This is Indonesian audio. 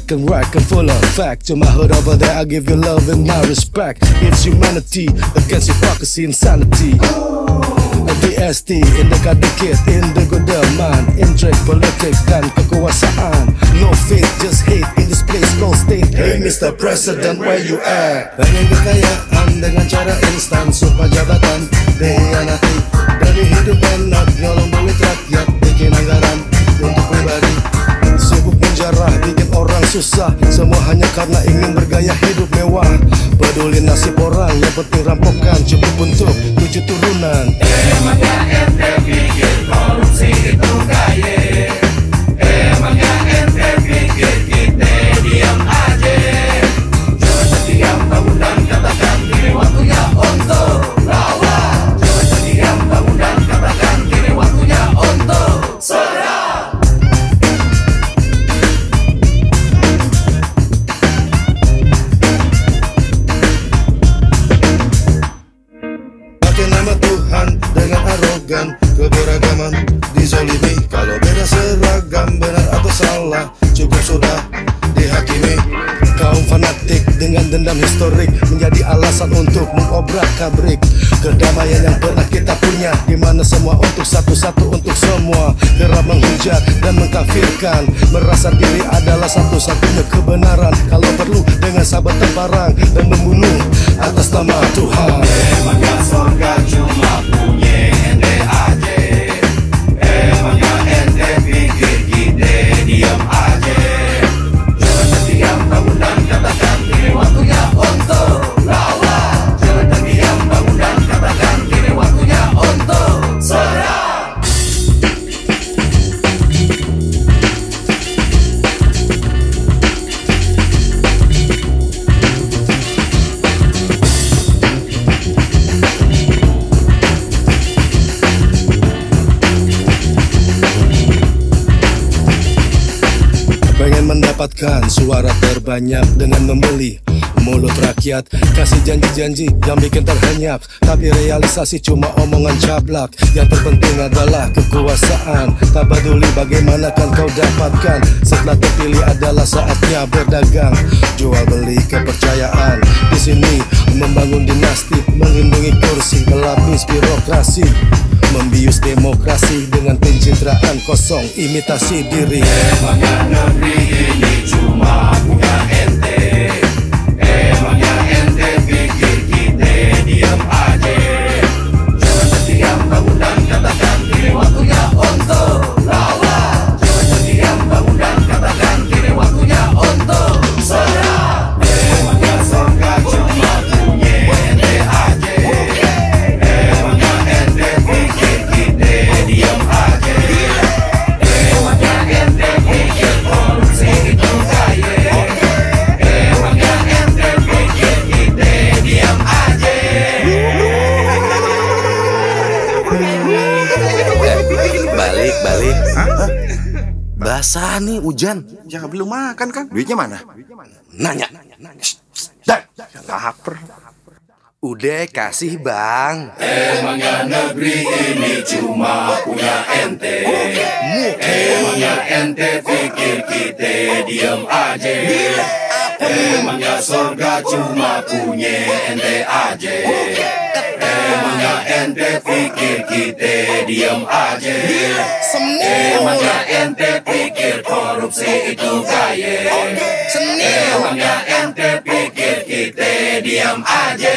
black and white and full of fact. To my hood over there, I give you love and my respect. It's humanity against hypocrisy, insanity. DST, indica dikit, indigo delman Intrigue, politics dan kekuasaan No faith, just hate in this place called state Hey Mr. President, where you at? Pengen kekayaan dengan cara instan Sumpah jabatan, dihianati Dari hidup enak, susah. Semua hanya karena ingin bergaya hidup mewah. Peduli nasib orang, yang penting rampokan. Cukup untuk tujuh turunan nama Tuhan dengan arogan Keberagaman. Dizolimi Kalau beda seragam benar atau salah Cukup sudah dihakimi. Kaum fanatik dengan dendam historik Menjadi alasan untuk mengobrak kabrik. Kedamaian yang pernah kita punya di mana semua untuk satu-satu untuk semua. Kerap menghujat dan mengkafirkan. Merasa diri adalah satu-satunya kebenaran. Kalau perlu dengan sabetan parang Dan membunuh atas nama Tuhan Mendapatkan suara terbanyak dengan membeli mulut rakyat. Kasih janji-janji yang bikin terhenyap Tapi realisasi cuma omongan cablak. Yang terpenting adalah kekuasaan. Tak peduli bagaimana kan kau dapatkan. Setelah terpilih adalah saatnya berdagang. Jual beli kepercayaan. Di sini membangun dinasti Melindungi kursi melapis birokrasi Membius demokrasi dengan pencitraan kosong imitasi diri. Emangnya negeri ini cuma punya ente Balik, balik. Basah nih hujan. Ya belum makan kan? Duitnya mana? Nanya. Dan lapar. Udah kasih bang. Emangnya negeri ini cuma punya ente Emangnya ente pikir kita diam aja Emangnya surga cuma punya ente aja pikir kita diam aja. Emangnya ente pikir korupsi itu kaya? Emangnya ente pikir kita diam aja